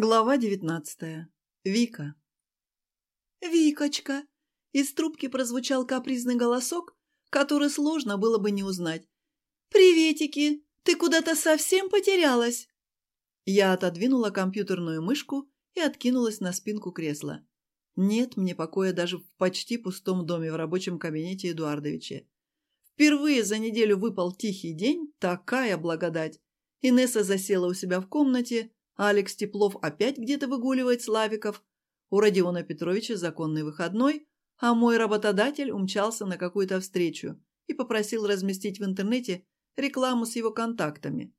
Глава девятнадцатая. Вика. «Викочка!» Из трубки прозвучал капризный голосок, который сложно было бы не узнать. «Приветики! Ты куда-то совсем потерялась?» Я отодвинула компьютерную мышку и откинулась на спинку кресла. Нет мне покоя даже в почти пустом доме в рабочем кабинете Эдуардовича. Впервые за неделю выпал тихий день, такая благодать. Инесса засела у себя в комнате, Алекс Теплов опять где-то выгуливает Славиков. У Родиона Петровича законный выходной, а мой работодатель умчался на какую-то встречу и попросил разместить в интернете рекламу с его контактами.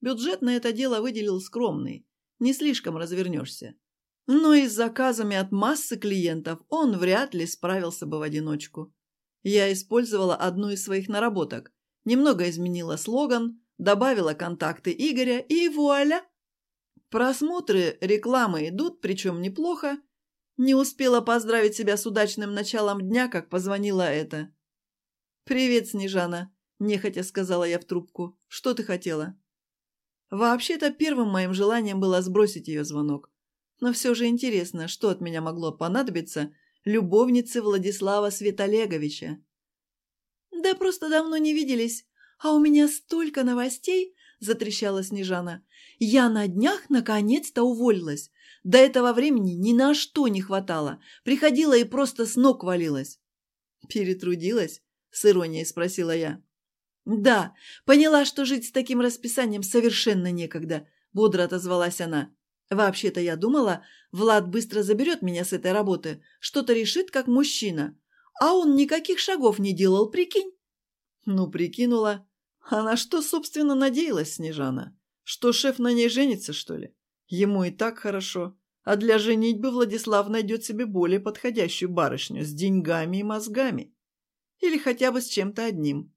Бюджет на это дело выделил скромный, не слишком развернешься. Но и с заказами от массы клиентов он вряд ли справился бы в одиночку. Я использовала одну из своих наработок, немного изменила слоган, добавила контакты Игоря и вуаля! Просмотры рекламы идут, причем неплохо. Не успела поздравить себя с удачным началом дня, как позвонила это. «Привет, Снежана», – нехотя сказала я в трубку. «Что ты хотела?» Вообще-то первым моим желанием было сбросить ее звонок. Но все же интересно, что от меня могло понадобиться любовнице Владислава Светолеговича. «Да просто давно не виделись, а у меня столько новостей, затрещала Снежана. «Я на днях наконец-то уволилась. До этого времени ни на что не хватало. Приходила и просто с ног валилась». «Перетрудилась?» – с иронией спросила я. «Да, поняла, что жить с таким расписанием совершенно некогда», – бодро отозвалась она. «Вообще-то я думала, Влад быстро заберет меня с этой работы, что-то решит как мужчина. А он никаких шагов не делал, прикинь?» «Ну, прикинула», а Она что, собственно, надеялась, Снежана? Что шеф на ней женится, что ли? Ему и так хорошо. А для женитьбы Владислав найдет себе более подходящую барышню с деньгами и мозгами. Или хотя бы с чем-то одним.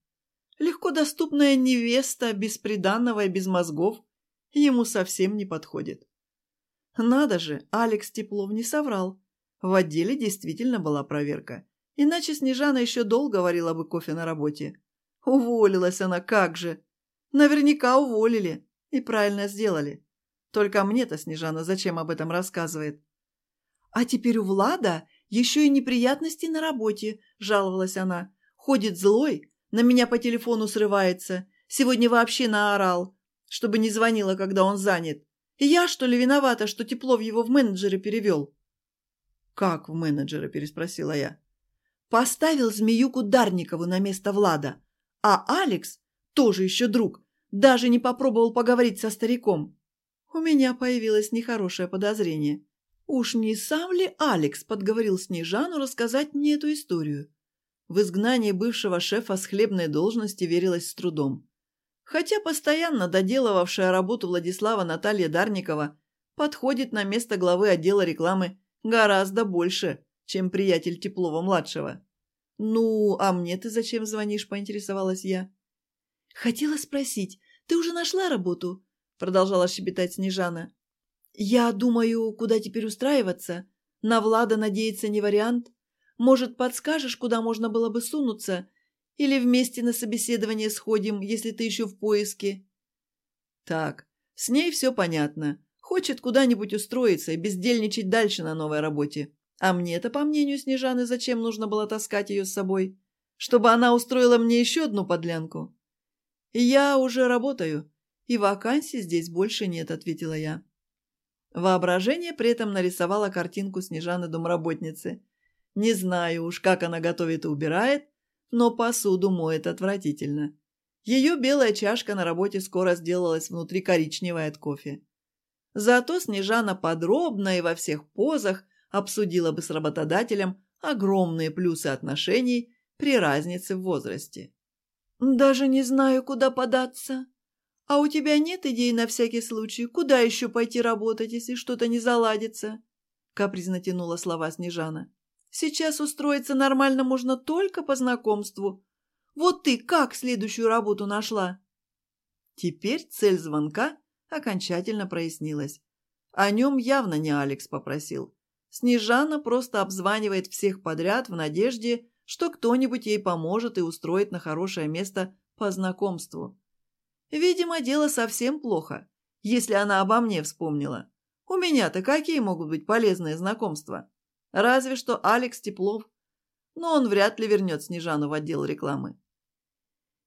Легко доступная невеста, без приданного и без мозгов, ему совсем не подходит. Надо же, Алекс Теплов не соврал. В отделе действительно была проверка. Иначе Снежана еще долго варила бы кофе на работе. Уволилась она, как же! Наверняка уволили. И правильно сделали. Только мне-то Снежана зачем об этом рассказывает? А теперь у Влада еще и неприятности на работе, жаловалась она. Ходит злой, на меня по телефону срывается. Сегодня вообще наорал, чтобы не звонила, когда он занят. И я, что ли, виновата, что тепло в его в менеджеры перевел?» «Как в менеджера? – переспросила я. «Поставил Змеюку Дарникову на место Влада. А Алекс, тоже еще друг, даже не попробовал поговорить со стариком. У меня появилось нехорошее подозрение. Уж не сам ли Алекс подговорил Снежану рассказать мне эту историю? В изгнании бывшего шефа с хлебной должности верилось с трудом. Хотя постоянно доделывавшая работу Владислава Наталья Дарникова подходит на место главы отдела рекламы гораздо больше, чем приятель Теплова-младшего. «Ну, а мне ты зачем звонишь?» – поинтересовалась я. «Хотела спросить, ты уже нашла работу?» – продолжала щебетать Снежана. «Я думаю, куда теперь устраиваться? На Влада надеяться не вариант? Может, подскажешь, куда можно было бы сунуться? Или вместе на собеседование сходим, если ты еще в поиске?» «Так, с ней все понятно. Хочет куда-нибудь устроиться и бездельничать дальше на новой работе. А мне-то, по мнению Снежаны, зачем нужно было таскать ее с собой? Чтобы она устроила мне еще одну подлянку? Я уже работаю, и вакансий здесь больше нет, ответила я. Воображение при этом нарисовало картинку Снежаны-домработницы. Не знаю уж, как она готовит и убирает, но посуду моет отвратительно. Ее белая чашка на работе скоро сделалась внутри коричневой от кофе. Зато Снежана подробно и во всех позах – обсудила бы с работодателем огромные плюсы отношений при разнице в возрасте. «Даже не знаю, куда податься. А у тебя нет идей на всякий случай, куда еще пойти работать, если что-то не заладится?» капризно тянула слова Снежана. «Сейчас устроиться нормально можно только по знакомству. Вот ты как следующую работу нашла?» Теперь цель звонка окончательно прояснилась. О нем явно не Алекс попросил. Снежана просто обзванивает всех подряд в надежде, что кто-нибудь ей поможет и устроит на хорошее место по знакомству. Видимо, дело совсем плохо, если она обо мне вспомнила. У меня-то какие могут быть полезные знакомства? Разве что Алекс Теплов. Но он вряд ли вернет Снежану в отдел рекламы.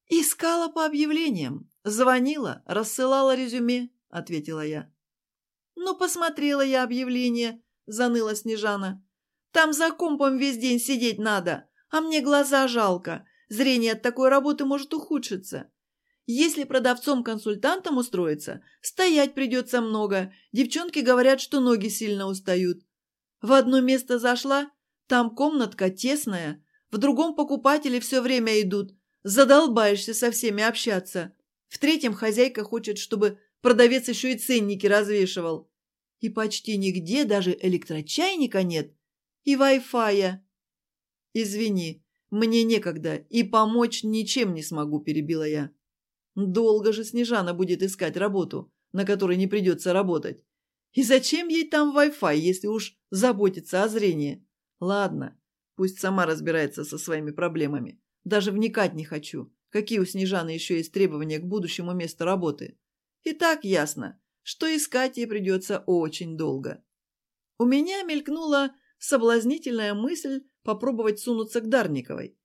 «Искала по объявлениям. Звонила, рассылала резюме», — ответила я. «Ну, посмотрела я объявление», заныла Снежана. «Там за компом весь день сидеть надо, а мне глаза жалко. Зрение от такой работы может ухудшиться. Если продавцом-консультантом устроиться, стоять придется много. Девчонки говорят, что ноги сильно устают. В одно место зашла, там комнатка тесная, в другом покупатели все время идут. Задолбаешься со всеми общаться. В третьем хозяйка хочет, чтобы продавец еще и ценники развешивал и почти нигде даже электрочайника нет и вай-фая. Извини, мне некогда, и помочь ничем не смогу, перебила я. Долго же Снежана будет искать работу, на которой не придется работать. И зачем ей там Wi-Fi, если уж заботиться о зрении? Ладно, пусть сама разбирается со своими проблемами. Даже вникать не хочу. Какие у Снежаны еще есть требования к будущему месту работы? И так ясно что искать ей придется очень долго. У меня мелькнула соблазнительная мысль попробовать сунуться к Дарниковой.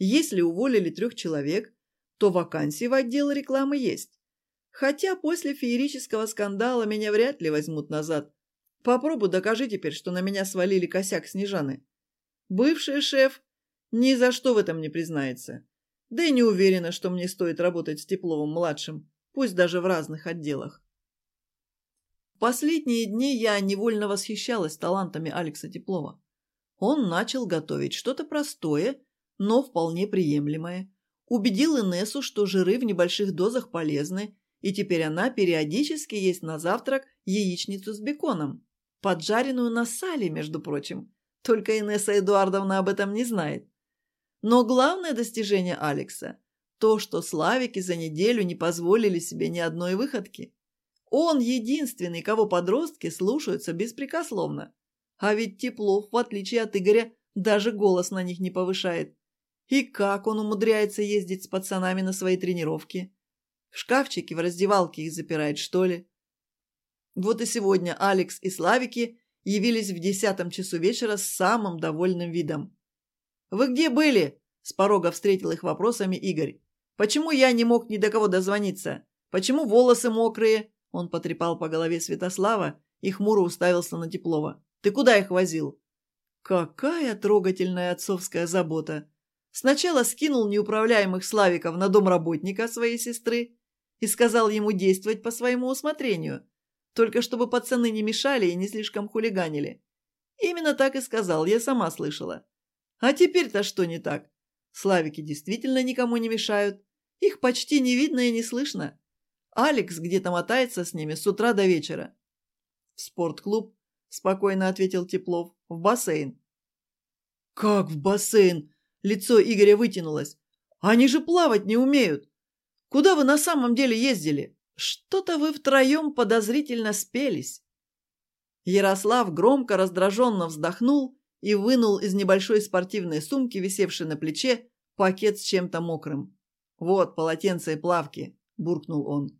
Если уволили трех человек, то вакансии в отдел рекламы есть. Хотя после феерического скандала меня вряд ли возьмут назад. Попробуй докажи теперь, что на меня свалили косяк Снежаны. Бывший шеф ни за что в этом не признается. Да и не уверена, что мне стоит работать с Тепловым-младшим, пусть даже в разных отделах последние дни я невольно восхищалась талантами Алекса Теплова. Он начал готовить что-то простое, но вполне приемлемое. Убедил Инессу, что жиры в небольших дозах полезны, и теперь она периодически ест на завтрак яичницу с беконом, поджаренную на сале, между прочим. Только Инесса Эдуардовна об этом не знает. Но главное достижение Алекса – то, что славики за неделю не позволили себе ни одной выходки. Он единственный, кого подростки слушаются беспрекословно. А ведь Теплов, в отличие от Игоря, даже голос на них не повышает. И как он умудряется ездить с пацанами на свои тренировки? В шкафчике, в раздевалке их запирает, что ли? Вот и сегодня Алекс и Славики явились в десятом часу вечера с самым довольным видом. «Вы где были?» – с порога встретил их вопросами Игорь. «Почему я не мог ни до кого дозвониться? Почему волосы мокрые? Он потрепал по голове Святослава и хмуро уставился на Теплова. «Ты куда их возил?» Какая трогательная отцовская забота! Сначала скинул неуправляемых Славиков на дом работника своей сестры и сказал ему действовать по своему усмотрению, только чтобы пацаны не мешали и не слишком хулиганили. Именно так и сказал, я сама слышала. А теперь-то что не так? Славики действительно никому не мешают. Их почти не видно и не слышно. Алекс где-то мотается с ними с утра до вечера». «В спортклуб», – спокойно ответил Теплов. «В бассейн». «Как в бассейн?» – лицо Игоря вытянулось. «Они же плавать не умеют! Куда вы на самом деле ездили?» «Что-то вы втроем подозрительно спелись». Ярослав громко раздраженно вздохнул и вынул из небольшой спортивной сумки, висевшей на плече, пакет с чем-то мокрым. «Вот полотенце и плавки», – буркнул он.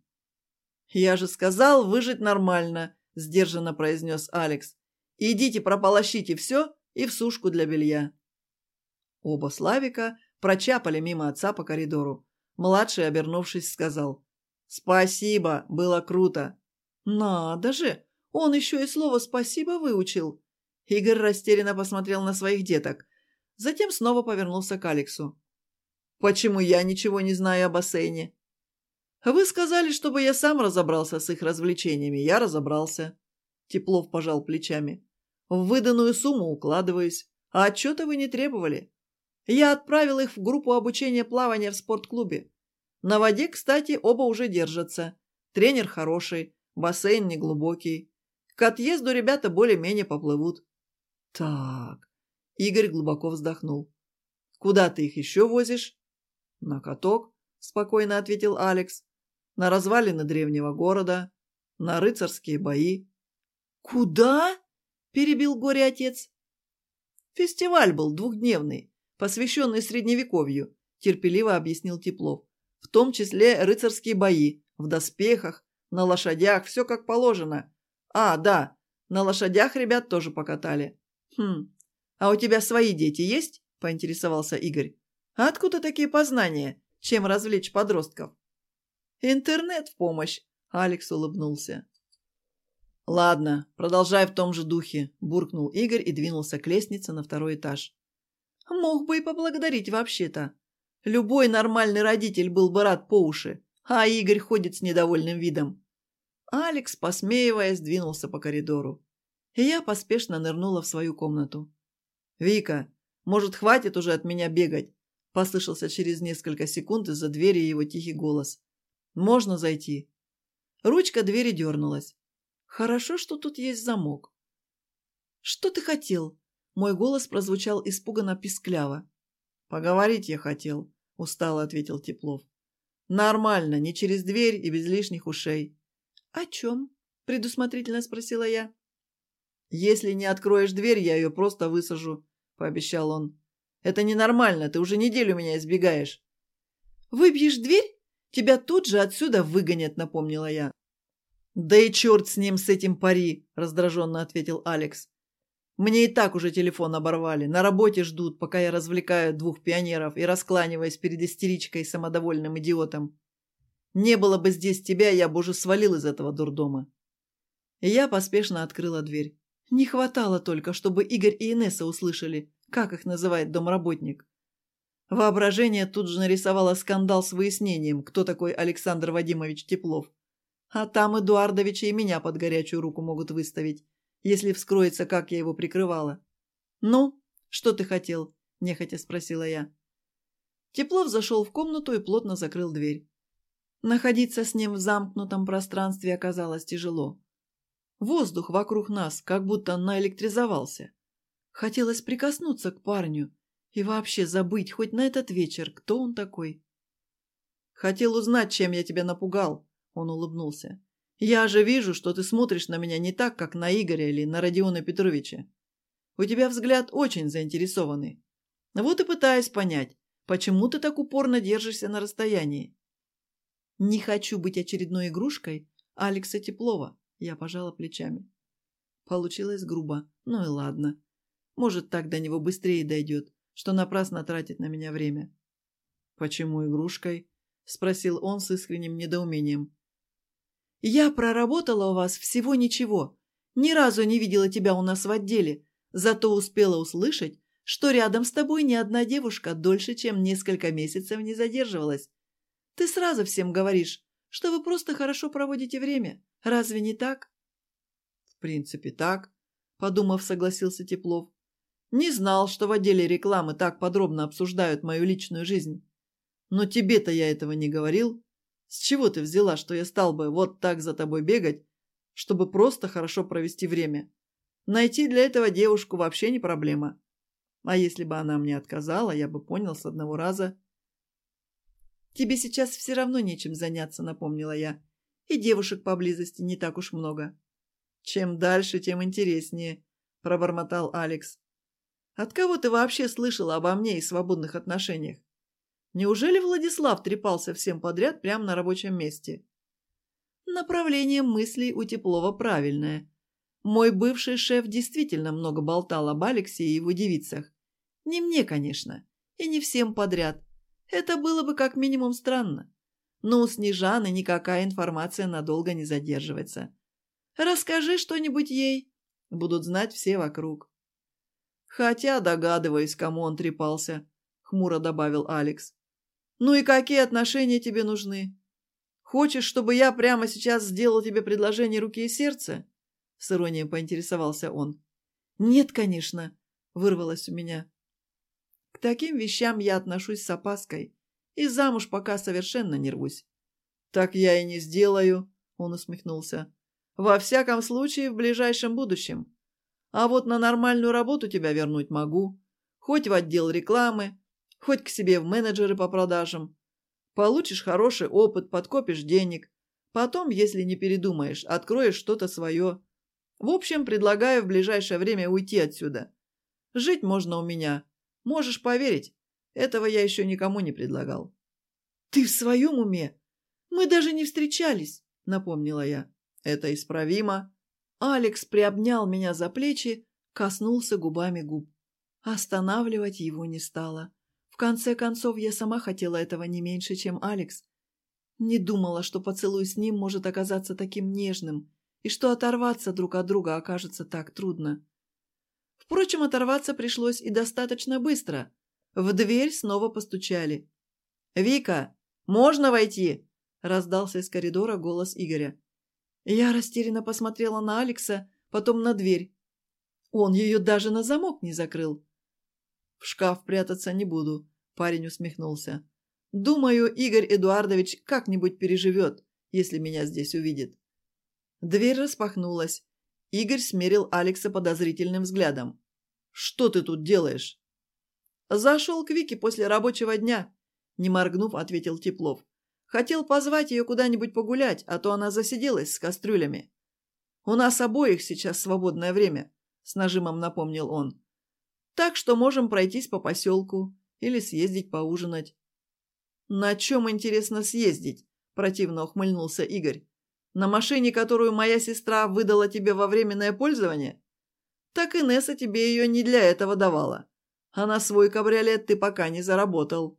«Я же сказал выжить нормально», – сдержанно произнес Алекс. «Идите прополощите все и в сушку для белья». Оба Славика прочапали мимо отца по коридору. Младший, обернувшись, сказал. «Спасибо, было круто». «Надо же, он еще и слово «спасибо» выучил». Игорь растерянно посмотрел на своих деток. Затем снова повернулся к Алексу. «Почему я ничего не знаю о бассейне?» А вы сказали, чтобы я сам разобрался с их развлечениями. Я разобрался. Теплов пожал плечами. В выданную сумму укладываюсь. А отчета вы не требовали. Я отправил их в группу обучения плавания в спортклубе. На воде, кстати, оба уже держатся. Тренер хороший, бассейн неглубокий. К отъезду ребята более-менее поплывут. Так. Игорь глубоко вздохнул. Куда ты их еще возишь? На каток, спокойно ответил Алекс на развалины древнего города, на рыцарские бои. «Куда?» – перебил горе-отец. «Фестиваль был двухдневный, посвященный Средневековью», – терпеливо объяснил Теплов. «В том числе рыцарские бои, в доспехах, на лошадях, все как положено. А, да, на лошадях ребят тоже покатали». «Хм, а у тебя свои дети есть?» – поинтересовался Игорь. «А откуда такие познания? Чем развлечь подростков?» «Интернет в помощь!» – Алекс улыбнулся. «Ладно, продолжай в том же духе», – буркнул Игорь и двинулся к лестнице на второй этаж. «Мог бы и поблагодарить вообще-то. Любой нормальный родитель был бы рад по уши, а Игорь ходит с недовольным видом». Алекс, посмеиваясь, двинулся по коридору. И я поспешно нырнула в свою комнату. «Вика, может, хватит уже от меня бегать?» – послышался через несколько секунд из-за двери его тихий голос. Можно зайти?» Ручка двери дернулась. «Хорошо, что тут есть замок». «Что ты хотел?» Мой голос прозвучал испуганно-пискляво. «Поговорить я хотел», — устало ответил Теплов. «Нормально, не через дверь и без лишних ушей». «О чем?» — предусмотрительно спросила я. «Если не откроешь дверь, я ее просто высажу», — пообещал он. «Это ненормально, ты уже неделю меня избегаешь». «Выбьешь дверь Тебя тут же отсюда выгонят», — напомнила я. «Да и черт с ним, с этим пари», — раздраженно ответил Алекс. «Мне и так уже телефон оборвали, на работе ждут, пока я развлекаю двух пионеров и раскланиваюсь перед истеричкой и самодовольным идиотом. Не было бы здесь тебя, я бы уже свалил из этого дурдома». Я поспешно открыла дверь. Не хватало только, чтобы Игорь и Инесса услышали, как их называет домработник. Воображение тут же нарисовало скандал с выяснением, кто такой Александр Вадимович Теплов. А там Эдуардовича и меня под горячую руку могут выставить, если вскроется, как я его прикрывала. «Ну, что ты хотел?» – нехотя спросила я. Теплов зашел в комнату и плотно закрыл дверь. Находиться с ним в замкнутом пространстве оказалось тяжело. Воздух вокруг нас как будто наэлектризовался. Хотелось прикоснуться к парню, и вообще забыть хоть на этот вечер, кто он такой. «Хотел узнать, чем я тебя напугал», – он улыбнулся. «Я же вижу, что ты смотришь на меня не так, как на Игоря или на Родиона Петровича. У тебя взгляд очень заинтересованный. Вот и пытаюсь понять, почему ты так упорно держишься на расстоянии». «Не хочу быть очередной игрушкой Алекса Теплова», – я пожала плечами. Получилось грубо, ну и ладно. Может, так до него быстрее дойдет что напрасно тратит на меня время. «Почему игрушкой?» — спросил он с искренним недоумением. «Я проработала у вас всего ничего. Ни разу не видела тебя у нас в отделе, зато успела услышать, что рядом с тобой ни одна девушка дольше, чем несколько месяцев не задерживалась. Ты сразу всем говоришь, что вы просто хорошо проводите время. Разве не так?» «В принципе, так», — подумав, согласился Теплов. Не знал, что в отделе рекламы так подробно обсуждают мою личную жизнь. Но тебе-то я этого не говорил. С чего ты взяла, что я стал бы вот так за тобой бегать, чтобы просто хорошо провести время? Найти для этого девушку вообще не проблема. А если бы она мне отказала, я бы понял с одного раза. «Тебе сейчас все равно нечем заняться», — напомнила я. «И девушек поблизости не так уж много». «Чем дальше, тем интереснее», — пробормотал Алекс. От кого ты вообще слышала обо мне и свободных отношениях? Неужели Владислав трепался всем подряд прямо на рабочем месте? Направление мыслей у Теплова правильное. Мой бывший шеф действительно много болтал об Алексе и его девицах. Не мне, конечно, и не всем подряд. Это было бы как минимум странно. Но у Снежаны никакая информация надолго не задерживается. Расскажи что-нибудь ей. Будут знать все вокруг. Хотя догадываюсь, кому он трепался», — хмуро добавил Алекс. «Ну и какие отношения тебе нужны? Хочешь, чтобы я прямо сейчас сделал тебе предложение руки и сердца?» С иронией поинтересовался он. «Нет, конечно», — вырвалось у меня. К таким вещам я отношусь с опаской и замуж пока совершенно не рвусь. «Так я и не сделаю», — он усмехнулся. «Во всяком случае, в ближайшем будущем. А вот на нормальную работу тебя вернуть могу. Хоть в отдел рекламы, хоть к себе в менеджеры по продажам. Получишь хороший опыт, подкопишь денег. Потом, если не передумаешь, откроешь что-то свое. В общем, предлагаю в ближайшее время уйти отсюда. Жить можно у меня. Можешь поверить, этого я еще никому не предлагал. «Ты в своем уме? Мы даже не встречались», — напомнила я. «Это исправимо. Алекс приобнял меня за плечи, коснулся губами губ. Останавливать его не стало. В конце концов, я сама хотела этого не меньше, чем Алекс. Не думала, что поцелуй с ним может оказаться таким нежным, и что оторваться друг от друга окажется так трудно. Впрочем, оторваться пришлось и достаточно быстро. В дверь снова постучали. «Вика, можно войти?» – раздался из коридора голос Игоря. Я растерянно посмотрела на Алекса, потом на дверь. Он ее даже на замок не закрыл. «В шкаф прятаться не буду», – парень усмехнулся. «Думаю, Игорь Эдуардович как-нибудь переживет, если меня здесь увидит». Дверь распахнулась. Игорь смерил Алекса подозрительным взглядом. «Что ты тут делаешь?» «Зашел к Вике после рабочего дня», – не моргнув, ответил Теплов. Хотел позвать ее куда-нибудь погулять, а то она засиделась с кастрюлями. «У нас обоих сейчас свободное время», – с нажимом напомнил он. «Так что можем пройтись по поселку или съездить поужинать». «На чем, интересно, съездить?» – противно ухмыльнулся Игорь. «На машине, которую моя сестра выдала тебе во временное пользование?» «Так Инесса тебе ее не для этого давала. А на свой кабриолет ты пока не заработал».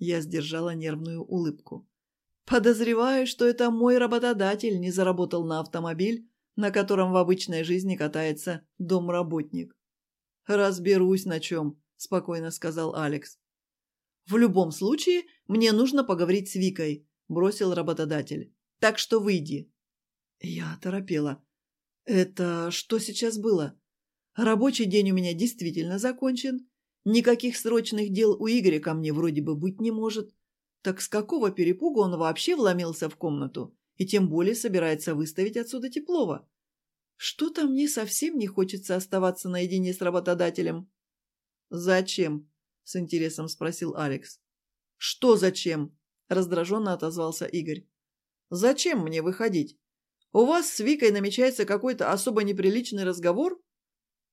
Я сдержала нервную улыбку. Подозреваю, что это мой работодатель не заработал на автомобиль, на котором в обычной жизни катается домработник. «Разберусь на чем», – спокойно сказал Алекс. «В любом случае, мне нужно поговорить с Викой», – бросил работодатель. «Так что выйди». Я торопела. «Это что сейчас было? Рабочий день у меня действительно закончен, Никаких срочных дел у Игоря ко мне вроде бы быть не может. Так с какого перепугу он вообще вломился в комнату? И тем более собирается выставить отсюда теплого? Что-то мне совсем не хочется оставаться наедине с работодателем. «Зачем?» – с интересом спросил Алекс. «Что зачем?» – раздраженно отозвался Игорь. «Зачем мне выходить? У вас с Викой намечается какой-то особо неприличный разговор?»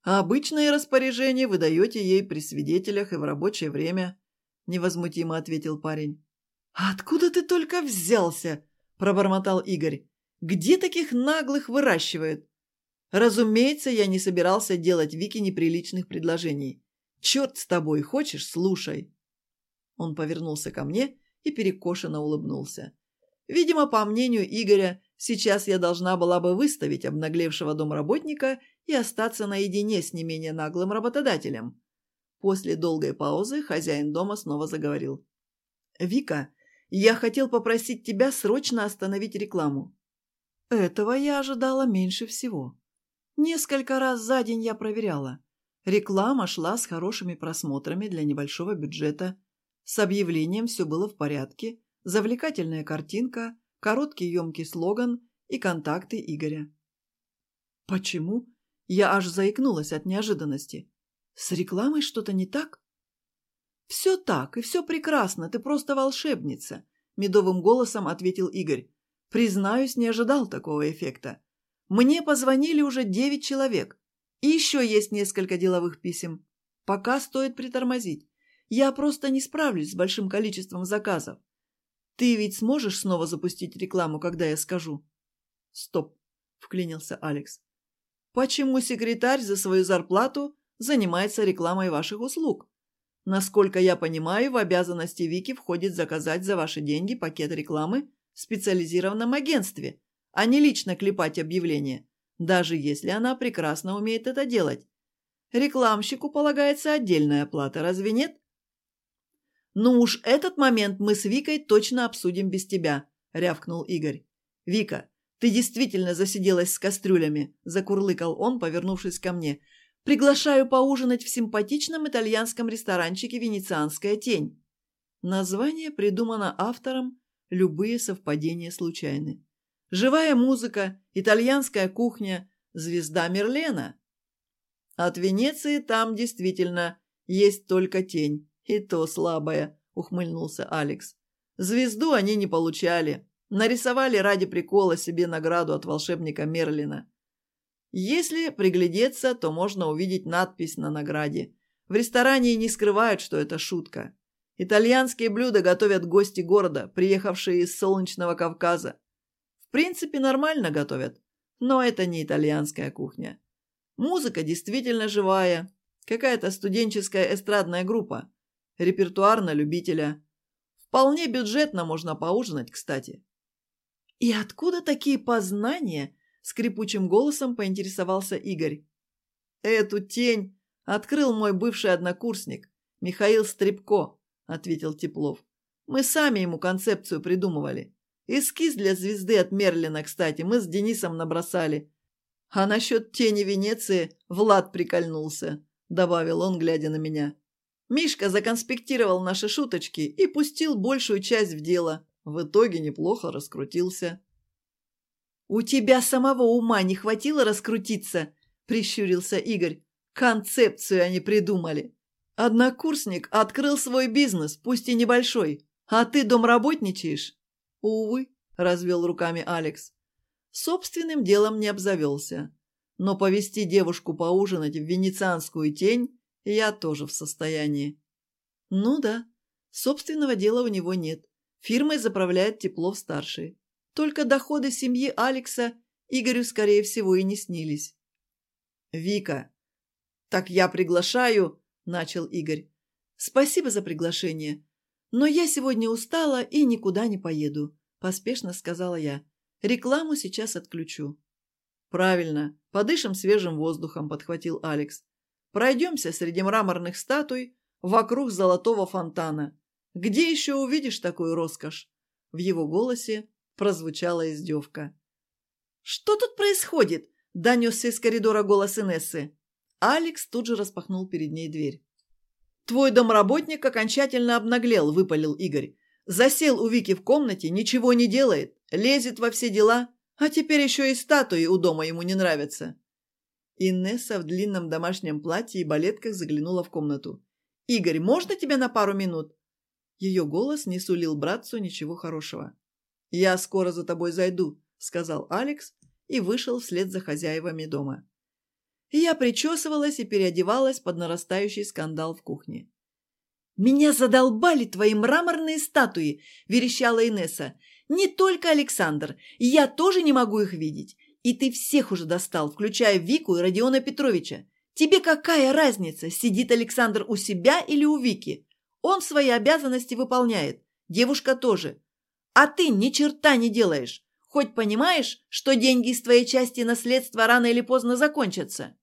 А обычные распоряжения вы даете ей при свидетелях и в рабочее время», — невозмутимо ответил парень. «А откуда ты только взялся?» — пробормотал Игорь. «Где таких наглых выращивают?» Разумеется, я не собирался делать Вике неприличных предложений. «Черт с тобой, хочешь, слушай!» Он повернулся ко мне и перекошенно улыбнулся. Видимо, по мнению Игоря, сейчас я должна была бы выставить обнаглевшего домработника и остаться наедине с не менее наглым работодателем. После долгой паузы хозяин дома снова заговорил. «Вика, я хотел попросить тебя срочно остановить рекламу». Этого я ожидала меньше всего. Несколько раз за день я проверяла. Реклама шла с хорошими просмотрами для небольшого бюджета. С объявлением все было в порядке. Завлекательная картинка, короткий емкий слоган и контакты Игоря. Почему я аж заикнулась от неожиданности. С рекламой что-то не так? Все так, и все прекрасно, ты просто волшебница, медовым голосом ответил Игорь. Признаюсь, не ожидал такого эффекта. Мне позвонили уже девять человек. И еще есть несколько деловых писем. Пока стоит притормозить. Я просто не справлюсь с большим количеством заказов. Ты ведь сможешь снова запустить рекламу, когда я скажу? Стоп, вклинился Алекс почему секретарь за свою зарплату занимается рекламой ваших услуг? Насколько я понимаю, в обязанности Вики входит заказать за ваши деньги пакет рекламы в специализированном агентстве, а не лично клепать объявления, даже если она прекрасно умеет это делать. Рекламщику полагается отдельная оплата, разве нет? «Ну уж этот момент мы с Викой точно обсудим без тебя», – рявкнул Игорь. «Вика, ты действительно засиделась с кастрюлями», – закурлыкал он, повернувшись ко мне. «Приглашаю поужинать в симпатичном итальянском ресторанчике «Венецианская тень». Название придумано автором, любые совпадения случайны. Живая музыка, итальянская кухня, звезда Мерлена. От Венеции там действительно есть только тень, и то слабая, ухмыльнулся Алекс. Звезду они не получали нарисовали ради прикола себе награду от волшебника Мерлина. Если приглядеться, то можно увидеть надпись на награде. В ресторане не скрывают, что это шутка. Итальянские блюда готовят гости города, приехавшие из солнечного Кавказа. В принципе, нормально готовят, но это не итальянская кухня. Музыка действительно живая, какая-то студенческая эстрадная группа, репертуар на любителя. Вполне бюджетно можно поужинать, кстати. «И откуда такие познания?» – скрипучим голосом поинтересовался Игорь. «Эту тень открыл мой бывший однокурсник, Михаил Стрипко, – ответил Теплов. «Мы сами ему концепцию придумывали. Эскиз для звезды от Мерлина, кстати, мы с Денисом набросали. А насчет тени Венеции Влад прикольнулся», – добавил он, глядя на меня. Мишка законспектировал наши шуточки и пустил большую часть в дело. В итоге неплохо раскрутился. «У тебя самого ума не хватило раскрутиться?» – прищурился Игорь. «Концепцию они придумали. Однокурсник открыл свой бизнес, пусть и небольшой, а ты домработничаешь?» «Увы», – развел руками Алекс. Собственным делом не обзавелся. Но повести девушку поужинать в венецианскую тень я тоже в состоянии. Ну да, собственного дела у него нет. Фирмой заправляет тепло в старшие. Только доходы семьи Алекса Игорю, скорее всего, и не снились. «Вика!» «Так я приглашаю!» – начал Игорь. «Спасибо за приглашение. Но я сегодня устала и никуда не поеду», – поспешно сказала я. «Рекламу сейчас отключу». «Правильно. Подышим свежим воздухом», – подхватил Алекс. «Пройдемся среди мраморных статуй вокруг золотого фонтана. Где еще увидишь такую роскошь?» В его голосе прозвучала издевка. «Что тут происходит?» – донесся из коридора голос Инессы. Алекс тут же распахнул перед ней дверь. «Твой домработник окончательно обнаглел», – выпалил Игорь. «Засел у Вики в комнате, ничего не делает, лезет во все дела, а теперь еще и статуи у дома ему не нравятся». Инесса в длинном домашнем платье и балетках заглянула в комнату. «Игорь, можно тебя на пару минут?» Ее голос не сулил братцу ничего хорошего. «Я скоро за тобой зайду», — сказал Алекс и вышел вслед за хозяевами дома. Я причесывалась и переодевалась под нарастающий скандал в кухне. «Меня задолбали твои мраморные статуи!» – верещала Инесса. «Не только Александр. Я тоже не могу их видеть. И ты всех уже достал, включая Вику и Родиона Петровича. Тебе какая разница, сидит Александр у себя или у Вики? Он свои обязанности выполняет, девушка тоже. А ты ни черта не делаешь. Хоть понимаешь, что деньги из твоей части наследства рано или поздно закончатся?»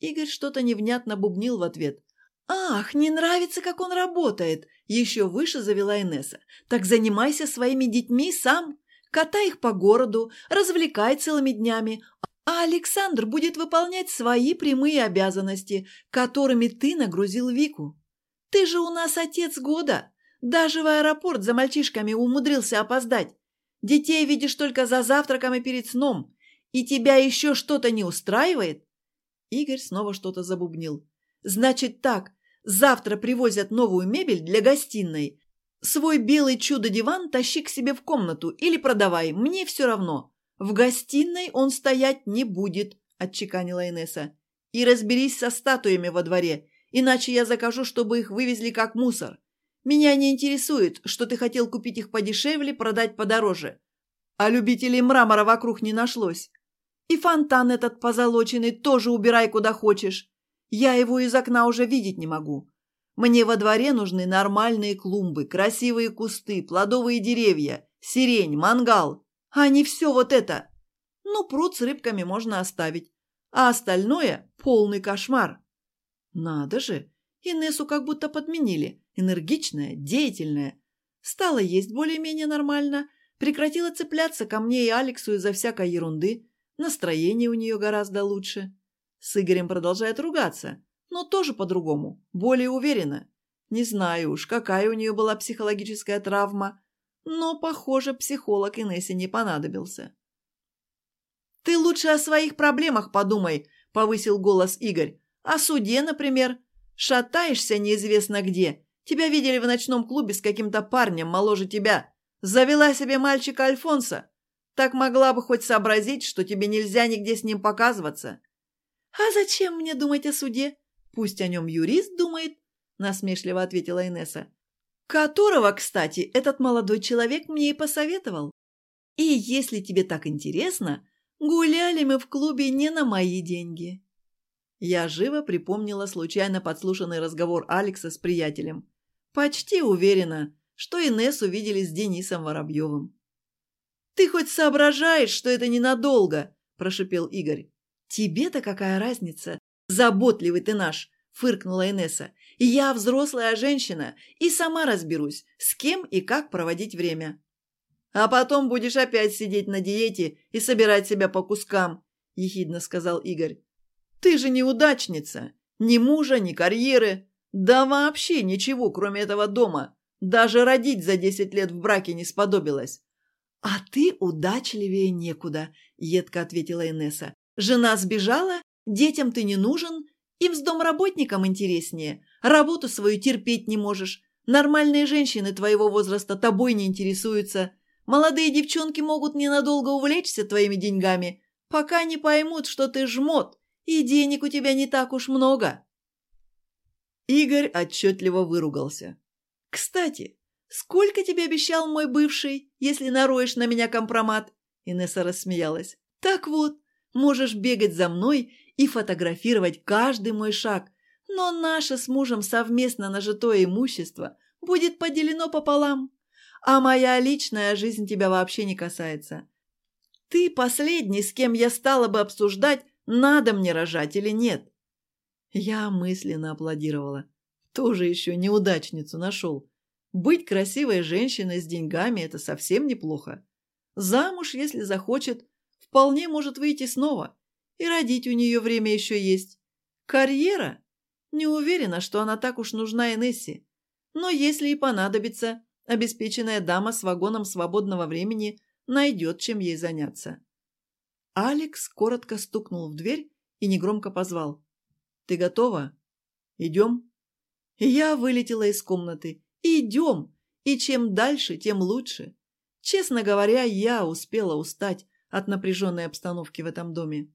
Игорь что-то невнятно бубнил в ответ. «Ах, не нравится, как он работает!» Еще выше завела Инесса. «Так занимайся своими детьми сам. Катай их по городу, развлекай целыми днями. А Александр будет выполнять свои прямые обязанности, которыми ты нагрузил Вику». Ты же у нас отец года. Даже в аэропорт за мальчишками умудрился опоздать. Детей видишь только за завтраком и перед сном. И тебя еще что-то не устраивает?» Игорь снова что-то забубнил. «Значит так, завтра привозят новую мебель для гостиной. Свой белый чудо-диван тащи к себе в комнату или продавай, мне все равно. В гостиной он стоять не будет», – отчеканила Инесса. «И разберись со статуями во дворе иначе я закажу, чтобы их вывезли как мусор. Меня не интересует, что ты хотел купить их подешевле, продать подороже. А любителей мрамора вокруг не нашлось. И фонтан этот позолоченный тоже убирай куда хочешь. Я его из окна уже видеть не могу. Мне во дворе нужны нормальные клумбы, красивые кусты, плодовые деревья, сирень, мангал, а не все вот это. Ну, пруд с рыбками можно оставить, а остальное – полный кошмар. Надо же! Инессу как будто подменили. Энергичная, деятельная. Стала есть более-менее нормально. Прекратила цепляться ко мне и Алексу из-за всякой ерунды. Настроение у нее гораздо лучше. С Игорем продолжает ругаться, но тоже по-другому, более уверенно. Не знаю уж, какая у нее была психологическая травма, но, похоже, психолог Инессе не понадобился. «Ты лучше о своих проблемах подумай», — повысил голос Игорь. А о суде, например. Шатаешься неизвестно где. Тебя видели в ночном клубе с каким-то парнем моложе тебя. Завела себе мальчика Альфонса. Так могла бы хоть сообразить, что тебе нельзя нигде с ним показываться. «А зачем мне думать о суде? Пусть о нем юрист думает», – насмешливо ответила Инесса. «Которого, кстати, этот молодой человек мне и посоветовал. И если тебе так интересно, гуляли мы в клубе не на мои деньги». Я живо припомнила случайно подслушанный разговор Алекса с приятелем. Почти уверена, что Инессу видели с Денисом Воробьевым. «Ты хоть соображаешь, что это ненадолго?» – прошипел Игорь. «Тебе-то какая разница? Заботливый ты наш!» – фыркнула Инесса. «Я взрослая женщина и сама разберусь, с кем и как проводить время». «А потом будешь опять сидеть на диете и собирать себя по кускам», – ехидно сказал Игорь. Ты же неудачница. Ни мужа, ни карьеры. Да вообще ничего, кроме этого дома. Даже родить за десять лет в браке не сподобилась. «А ты удачливее некуда», – едко ответила Инесса. «Жена сбежала, детям ты не нужен, им с домработником интереснее, работу свою терпеть не можешь, нормальные женщины твоего возраста тобой не интересуются, молодые девчонки могут ненадолго увлечься твоими деньгами, пока не поймут, что ты жмот, и денег у тебя не так уж много». Игорь отчетливо выругался. «Кстати, сколько тебе обещал мой бывший, если нароешь на меня компромат?» Инесса рассмеялась. «Так вот, можешь бегать за мной и фотографировать каждый мой шаг, но наше с мужем совместно нажитое имущество будет поделено пополам, а моя личная жизнь тебя вообще не касается. Ты последний, с кем я стала бы обсуждать, надо мне рожать или нет?» Я мысленно аплодировала. Тоже еще неудачницу нашел. Быть красивой женщиной с деньгами – это совсем неплохо. Замуж, если захочет, вполне может выйти снова. И родить у нее время еще есть. Карьера? Не уверена, что она так уж нужна Энесси. Но если и понадобится, обеспеченная дама с вагоном свободного времени найдет, чем ей заняться. Алекс коротко стукнул в дверь и негромко позвал. «Ты готова? Идем?» и Я вылетела из комнаты. «Идем! И чем дальше, тем лучше!» Честно говоря, я успела устать от напряженной обстановки в этом доме.